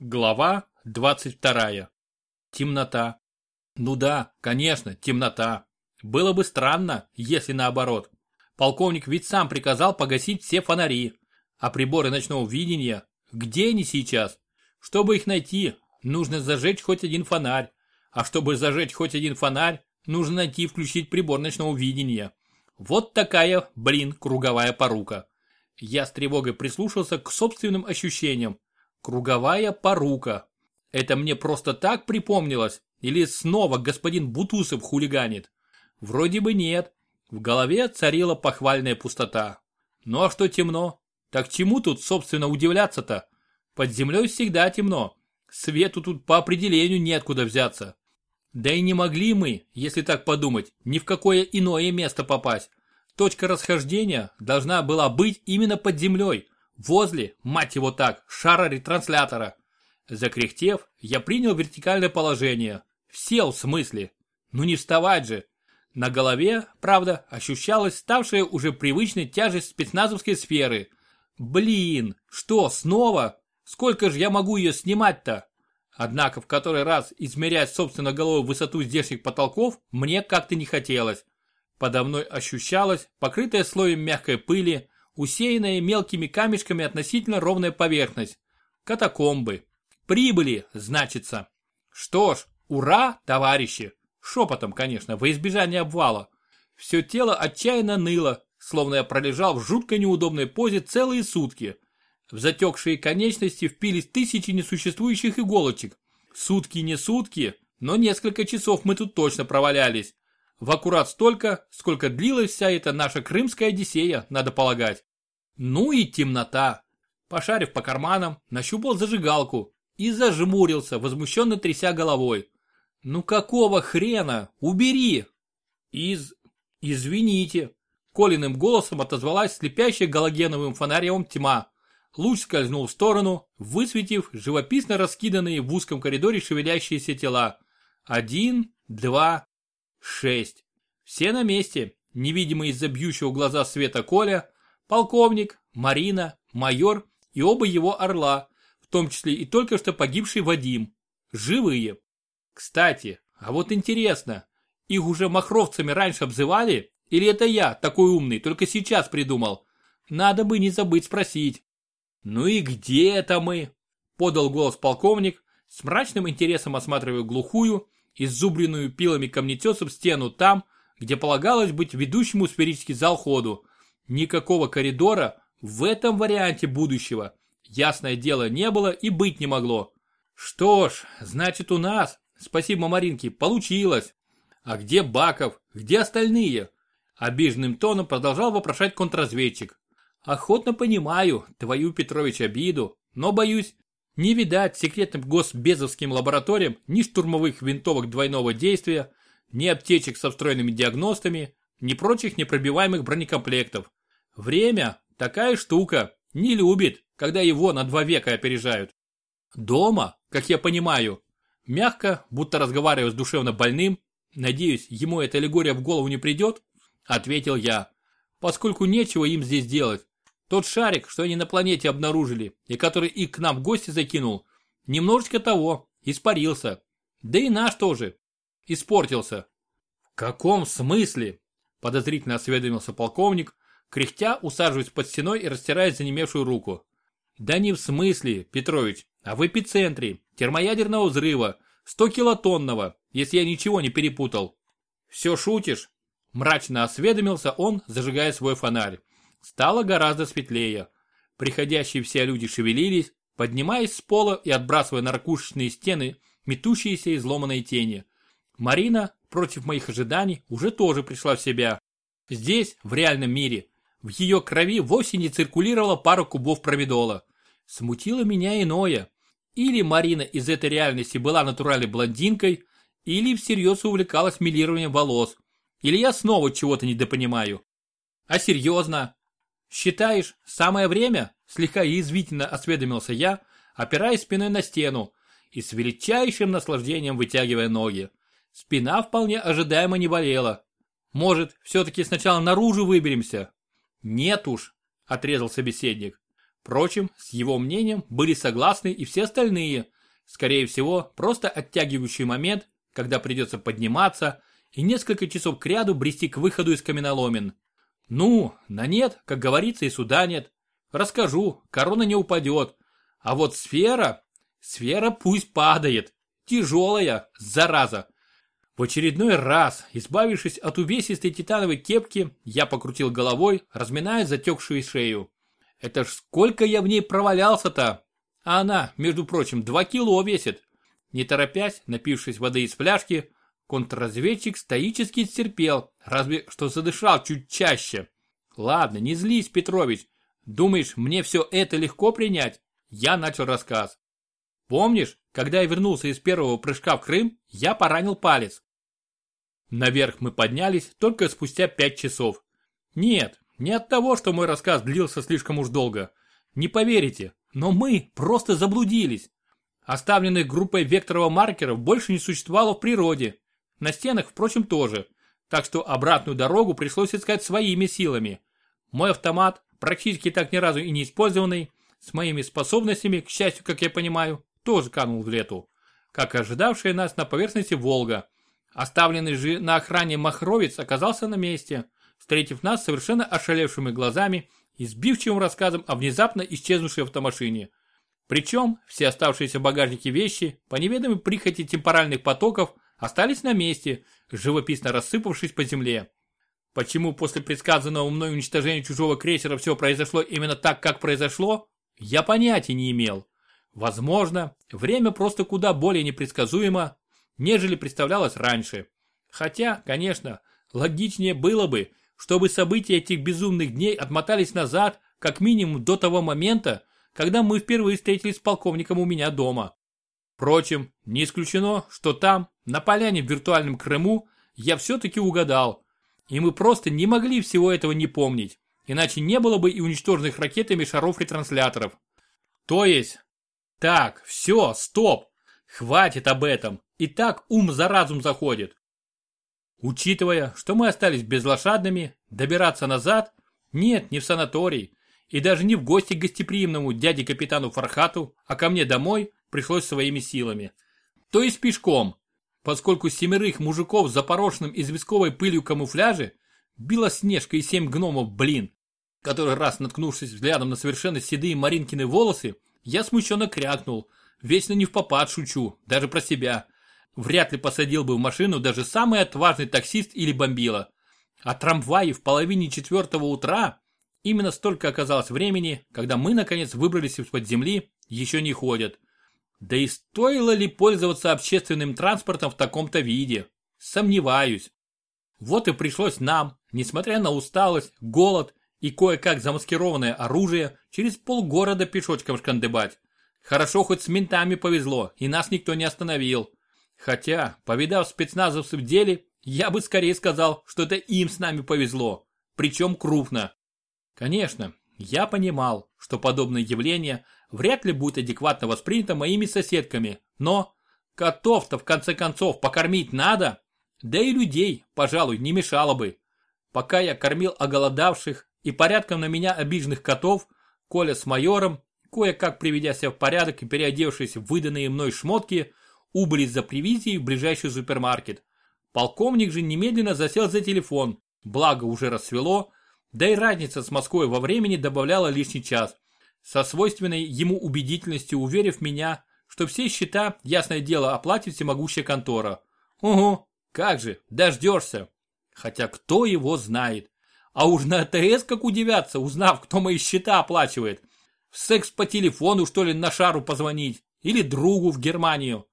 Глава 22. Темнота. Ну да, конечно, темнота. Было бы странно, если наоборот. Полковник ведь сам приказал погасить все фонари. А приборы ночного видения, где они сейчас? Чтобы их найти, нужно зажечь хоть один фонарь. А чтобы зажечь хоть один фонарь, нужно найти и включить прибор ночного видения. Вот такая, блин, круговая порука. Я с тревогой прислушался к собственным ощущениям Круговая порука. Это мне просто так припомнилось? Или снова господин Бутусов хулиганит? Вроде бы нет. В голове царила похвальная пустота. Ну а что темно? Так чему тут, собственно, удивляться-то? Под землей всегда темно. Свету тут по определению неоткуда взяться. Да и не могли мы, если так подумать, ни в какое иное место попасть. Точка расхождения должна была быть именно под землей, Возле, мать его так, шара ретранслятора. Закряхтев, я принял вертикальное положение. Сел в смысле. Ну не вставать же. На голове, правда, ощущалась ставшая уже привычной тяжесть спецназовской сферы. Блин, что, снова? Сколько же я могу ее снимать-то? Однако в который раз измерять собственно головой высоту здешних потолков мне как-то не хотелось. Подо мной ощущалась, покрытая слоем мягкой пыли, усеянная мелкими камешками относительно ровная поверхность. Катакомбы. Прибыли, значится. Что ж, ура, товарищи. Шепотом, конечно, во избежание обвала. Все тело отчаянно ныло, словно я пролежал в жутко неудобной позе целые сутки. В затекшие конечности впились тысячи несуществующих иголочек. Сутки не сутки, но несколько часов мы тут точно провалялись. В аккурат столько, сколько длилась вся эта наша крымская одиссея, надо полагать. Ну и темнота. Пошарив по карманам, нащупал зажигалку и зажмурился, возмущенно тряся головой. Ну какого хрена? Убери! Из... Извините. Колиным голосом отозвалась слепящая галогеновым фонарем тьма. Луч скользнул в сторону, высветив живописно раскиданные в узком коридоре шевелящиеся тела. Один, два, шесть. Все на месте. Невидимый из-за бьющего глаза света Коля, полковник, Марина, майор и оба его орла, в том числе и только что погибший Вадим. Живые. Кстати, а вот интересно, их уже махровцами раньше обзывали? Или это я, такой умный, только сейчас придумал? Надо бы не забыть спросить. Ну и где это мы? Подал голос полковник, с мрачным интересом осматривая глухую, иззубренную пилами камнетесов стену там, где полагалось быть ведущему сферический зал ходу, Никакого коридора в этом варианте будущего, ясное дело, не было и быть не могло. Что ж, значит у нас, спасибо Маринке, получилось. А где Баков, где остальные? Обиженным тоном продолжал вопрошать контрразведчик. Охотно понимаю твою, Петрович, обиду, но боюсь, не видать секретным госбезовским лабораториям ни штурмовых винтовок двойного действия, ни аптечек со встроенными диагностами, ни прочих непробиваемых бронекомплектов. Время – такая штука, не любит, когда его на два века опережают. Дома, как я понимаю, мягко, будто разговаривая с душевно больным, надеюсь, ему эта аллегория в голову не придет, ответил я, поскольку нечего им здесь делать. Тот шарик, что они на планете обнаружили, и который их к нам в гости закинул, немножечко того, испарился. Да и наш тоже. Испортился. В каком смысле? Подозрительно осведомился полковник, кряхтя усаживаясь под стеной и растирая занемевшую руку. Да не в смысле, Петрович, а в эпицентре термоядерного взрыва, 100 килотонного, если я ничего не перепутал. Все шутишь? Мрачно осведомился он, зажигая свой фонарь. Стало гораздо светлее. Приходящие все люди шевелились, поднимаясь с пола и отбрасывая на ракушечные стены метущиеся изломанные тени. Марина, против моих ожиданий, уже тоже пришла в себя. Здесь, в реальном мире, в ее крови вовсе не циркулировала пара кубов провидола. Смутило меня иное. Или Марина из этой реальности была натуральной блондинкой, или всерьез увлекалась милированием волос. Или я снова чего-то недопонимаю. А серьезно? Считаешь, самое время? Слегка язвительно осведомился я, опираясь спиной на стену и с величайшим наслаждением вытягивая ноги. Спина вполне ожидаемо не болела. Может, все-таки сначала наружу выберемся, «Нет уж», – отрезал собеседник. Впрочем, с его мнением были согласны и все остальные, скорее всего, просто оттягивающий момент, когда придется подниматься и несколько часов кряду брести к выходу из каменоломен. Ну, на нет, как говорится, и суда нет. Расскажу, корона не упадет. А вот сфера, сфера пусть падает. Тяжелая, зараза. В очередной раз, избавившись от увесистой титановой кепки, я покрутил головой, разминая затекшую шею. Это ж сколько я в ней провалялся-то! А она, между прочим, два кило весит. Не торопясь, напившись воды из фляжки, контрразведчик стоически терпел, разве что задышал чуть чаще. Ладно, не злись, Петрович. Думаешь, мне все это легко принять? Я начал рассказ. Помнишь, когда я вернулся из первого прыжка в Крым, я поранил палец. Наверх мы поднялись только спустя пять часов. Нет, не от того, что мой рассказ длился слишком уж долго. Не поверите, но мы просто заблудились. Оставленных группой векторового маркеров больше не существовало в природе. На стенах, впрочем, тоже. Так что обратную дорогу пришлось искать своими силами. Мой автомат, практически так ни разу и не использованный, с моими способностями, к счастью, как я понимаю, тоже канул в лету. Как ожидавшая нас на поверхности Волга. Оставленный же на охране Махровец оказался на месте встретив нас совершенно ошалевшими глазами и сбивчивым рассказом о внезапно исчезнувшей автомашине. Причем все оставшиеся в багажнике вещи, по неведомой прихоти темпоральных потоков, остались на месте, живописно рассыпавшись по земле. Почему после предсказанного мной уничтожения чужого крейсера все произошло именно так, как произошло, я понятия не имел. Возможно, время просто куда более непредсказуемо, нежели представлялось раньше. Хотя, конечно, логичнее было бы, чтобы события этих безумных дней отмотались назад, как минимум до того момента, когда мы впервые встретились с полковником у меня дома. Впрочем, не исключено, что там, на поляне в виртуальном Крыму, я все-таки угадал. И мы просто не могли всего этого не помнить, иначе не было бы и уничтоженных ракетами шаров-ретрансляторов. То есть... Так, все, стоп! Хватит об этом, и так ум за разум заходит. Учитывая, что мы остались безлошадными, добираться назад? Нет, не в санаторий. И даже не в гости к гостеприимному дяде-капитану Фархату, а ко мне домой пришлось своими силами. То есть пешком, поскольку семерых мужиков с запорошенным известковой пылью камуфляже Белоснежка и семь гномов, блин, который раз наткнувшись взглядом на совершенно седые Маринкины волосы, я смущенно крякнул, вечно не в попад шучу, даже про себя вряд ли посадил бы в машину даже самый отважный таксист или бомбила. А трамваи в половине четвертого утра, именно столько оказалось времени, когда мы наконец выбрались из-под земли, еще не ходят. Да и стоило ли пользоваться общественным транспортом в таком-то виде? Сомневаюсь. Вот и пришлось нам, несмотря на усталость, голод и кое-как замаскированное оружие, через полгорода пешочком шкандыбать. Хорошо хоть с ментами повезло, и нас никто не остановил. Хотя, повидав спецназовцев в деле, я бы скорее сказал, что это им с нами повезло, причем крупно. Конечно, я понимал, что подобное явление вряд ли будет адекватно воспринято моими соседками, но котов-то в конце концов покормить надо, да и людей, пожалуй, не мешало бы. Пока я кормил оголодавших и порядком на меня обиженных котов, Коля с майором, кое-как приведя себя в порядок и переодевшись в выданные мной шмотки, убыли за привизией в ближайший супермаркет. Полковник же немедленно засел за телефон, благо уже рассвело, да и разница с Москвой во времени добавляла лишний час. Со свойственной ему убедительностью уверив меня, что все счета, ясное дело, оплатит всемогущая контора. Угу, как же, дождешься. Хотя кто его знает. А уж на АТС как удивятся, узнав, кто мои счета оплачивает. В секс по телефону, что ли, на шару позвонить? Или другу в Германию?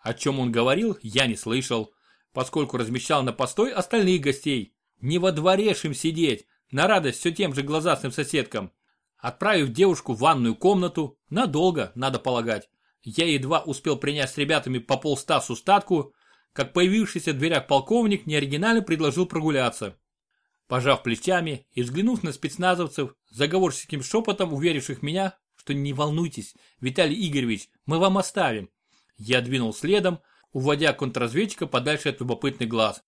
О чем он говорил, я не слышал, поскольку размещал на постой остальных гостей. Не во дворе им сидеть, на радость все тем же глазастым соседкам. Отправив девушку в ванную комнату, надолго, надо полагать, я едва успел принять с ребятами по полста с устатку, как появившийся в дверях полковник неоригинально предложил прогуляться. Пожав плечами и взглянув на спецназовцев, заговорческим шепотом уверивших меня, что не волнуйтесь, Виталий Игоревич, мы вам оставим, я двинул следом, уводя контрразведчика подальше от любопытных глаз.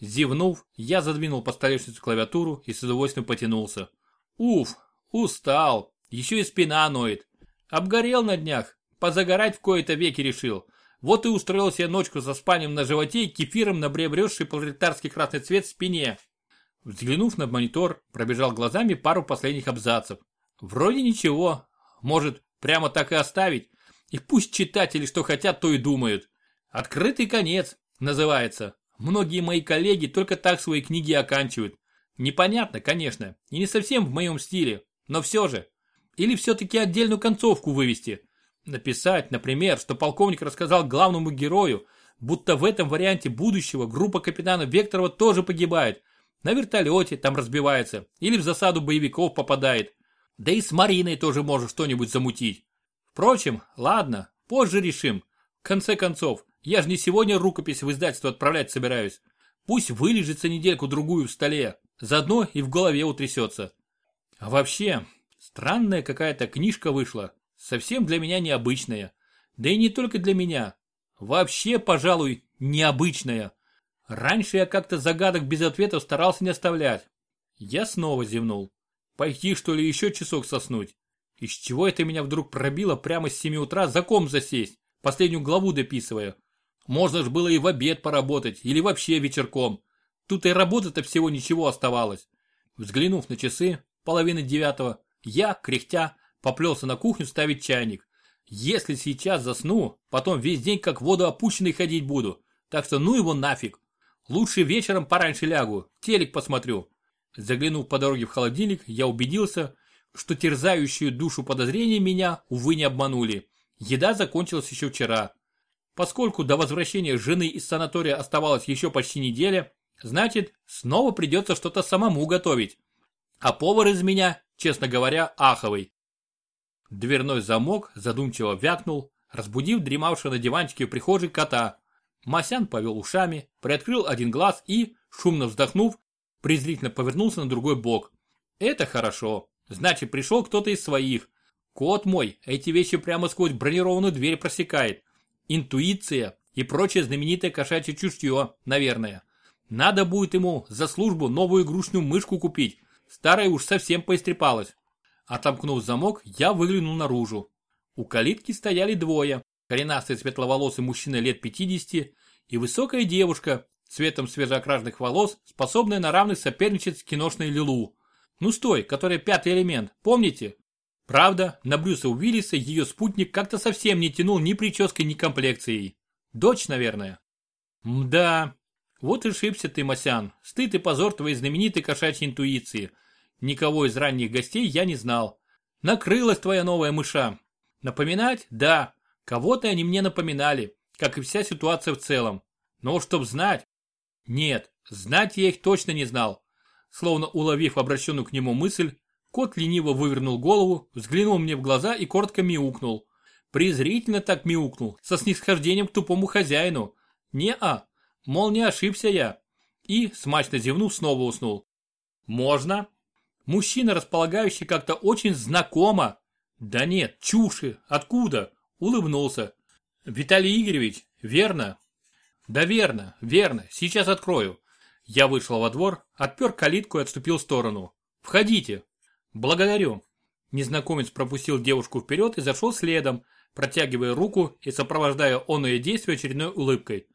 Зевнув, я задвинул по столешнице клавиатуру и с удовольствием потянулся. Уф, устал. Еще и спина ноет. Обгорел на днях, позагорать в кои-то веки решил. Вот и устроил себе ночку со спанием на животе и кефиром на приобретший пролетарский красный цвет в спине. Взглянув на монитор, пробежал глазами пару последних абзацев. Вроде ничего. Может, прямо так и оставить? И пусть читатели что хотят, то и думают. Открытый конец, называется. Многие мои коллеги только так свои книги оканчивают. Непонятно, конечно, и не совсем в моем стиле, но все же. Или все-таки отдельную концовку вывести. Написать, например, что полковник рассказал главному герою, будто в этом варианте будущего группа капитана Векторова тоже погибает. На вертолете там разбивается, или в засаду боевиков попадает. Да и с Мариной тоже может что-нибудь замутить. Впрочем, ладно, позже решим. В конце концов, я же не сегодня рукопись в издательство отправлять собираюсь. Пусть вылежится недельку-другую в столе, заодно и в голове утрясется. А вообще, странная какая-то книжка вышла, совсем для меня необычная. Да и не только для меня. Вообще, пожалуй, необычная. Раньше я как-то загадок без ответов старался не оставлять. Я снова зевнул. Пойти, что ли, еще часок соснуть? Из чего это меня вдруг пробило прямо с 7 утра за ком засесть, последнюю главу дописывая? Можно ж было и в обед поработать, или вообще вечерком. Тут и работы-то всего ничего оставалось. Взглянув на часы, половины девятого, я, кряхтя, поплелся на кухню ставить чайник. Если сейчас засну, потом весь день как воду опущенный ходить буду. Так что ну его нафиг. Лучше вечером пораньше лягу, телек посмотрю. Заглянув по дороге в холодильник, я убедился, что терзающую душу подозрения меня, увы, не обманули. Еда закончилась еще вчера. Поскольку до возвращения жены из санатория оставалось еще почти неделя, значит, снова придется что-то самому готовить. А повар из меня, честно говоря, аховый. Дверной замок задумчиво вякнул, разбудив дремавшего на диванчике в прихожей кота. Масян повел ушами, приоткрыл один глаз и, шумно вздохнув, презрительно повернулся на другой бок. Это хорошо. Значит, пришел кто-то из своих. Кот мой эти вещи прямо сквозь бронированную дверь просекает. Интуиция и прочее знаменитое кошачье чутье, наверное. Надо будет ему за службу новую игрушную мышку купить. Старая уж совсем поистрепалась. Отомкнув замок, я выглянул наружу. У калитки стояли двое. Коренастый светловолосый мужчина лет 50 и высокая девушка, цветом свежеокрашенных волос, способная на равных соперничать с киношной Лилу. Ну стой, которая пятый элемент, помните? Правда, на Брюса Уиллиса ее спутник как-то совсем не тянул ни прической, ни комплекцией. Дочь, наверное. Мда. Вот и шибся ты, Масян. Стыд и позор твоей знаменитой кошачьей интуиции. Никого из ранних гостей я не знал. Накрылась твоя новая мыша. Напоминать? Да. Кого-то они мне напоминали, как и вся ситуация в целом. Но чтоб знать, нет, знать я их точно не знал. Словно уловив обращенную к нему мысль, кот лениво вывернул голову, взглянул мне в глаза и коротко мяукнул. Презрительно так мяукнул, со снисхождением к тупому хозяину. Не-а, мол, не ошибся я. И, смачно зевнув, снова уснул. Можно. Мужчина, располагающий как-то очень знакомо. Да нет, чуши, откуда? Улыбнулся. Виталий Игоревич, верно, да верно, верно, сейчас открою. Я вышел во двор, отпер калитку и отступил в сторону. Входите. Благодарю. Незнакомец пропустил девушку вперед и зашел следом, протягивая руку и сопровождая оное действие очередной улыбкой.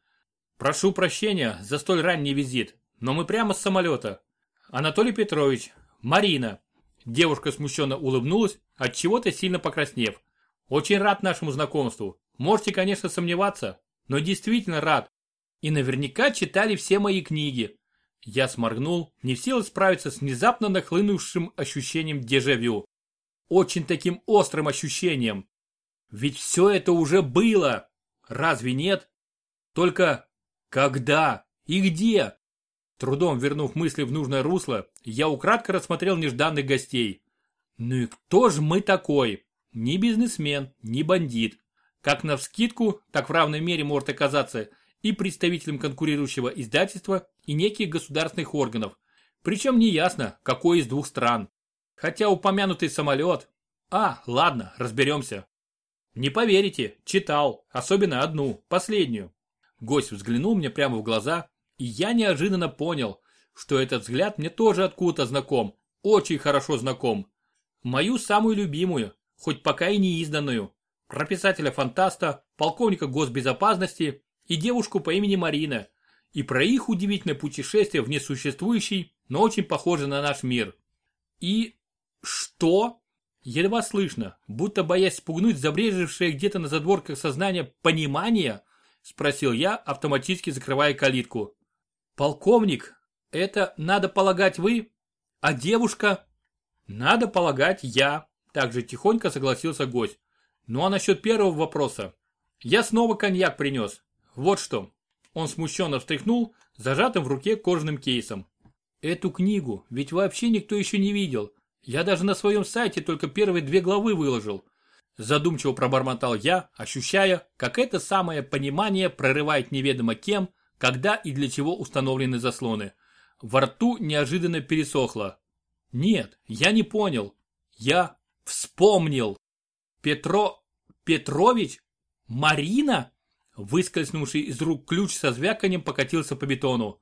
Прошу прощения за столь ранний визит, но мы прямо с самолета. Анатолий Петрович, Марина. Девушка смущенно улыбнулась, от чего-то сильно покраснев. Очень рад нашему знакомству. Можете, конечно, сомневаться, но действительно рад. И наверняка читали все мои книги. Я сморгнул, не в силах справиться с внезапно нахлынувшим ощущением дежавю. Очень таким острым ощущением. Ведь все это уже было. Разве нет? Только когда и где? Трудом вернув мысли в нужное русло, я украдко рассмотрел нежданных гостей. Ну и кто же мы такой? Ни бизнесмен, ни бандит. Как навскидку, так в равной мере может оказаться – и представителям конкурирующего издательства и неких государственных органов. Причем неясно, какой из двух стран. Хотя упомянутый самолет... А, ладно, разберемся. Не поверите, читал, особенно одну, последнюю. Гость взглянул мне прямо в глаза, и я неожиданно понял, что этот взгляд мне тоже откуда-то знаком, очень хорошо знаком. Мою самую любимую, хоть пока и не изданную. Про писателя-фантаста, полковника госбезопасности и девушку по имени Марина. И про их удивительное путешествие в несуществующий, но очень похожий на наш мир. И... что? Едва слышно, будто боясь спугнуть забрежевшее где-то на задворках сознания понимание, спросил я, автоматически закрывая калитку. Полковник, это, надо полагать, вы? А девушка? Надо полагать, я. Также тихонько согласился гость. Ну а насчет первого вопроса. Я снова коньяк принес. Вот что. Он смущенно встряхнул, зажатым в руке кожаным кейсом. Эту книгу ведь вообще никто еще не видел. Я даже на своем сайте только первые две главы выложил. Задумчиво пробормотал я, ощущая, как это самое понимание прорывает неведомо кем, когда и для чего установлены заслоны. Во рту неожиданно пересохло. Нет, я не понял. Я вспомнил. Петро... Петрович? Марина? Выскользнувший из рук ключ со звяканием покатился по бетону.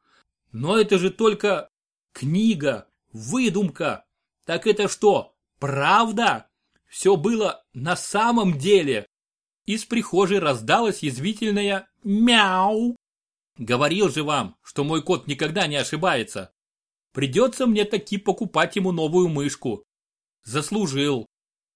Но это же только... Книга. Выдумка. Так это что, правда? Все было на самом деле. Из прихожей раздалось язвительное «мяу». Говорил же вам, что мой кот никогда не ошибается. Придется мне таки покупать ему новую мышку. Заслужил.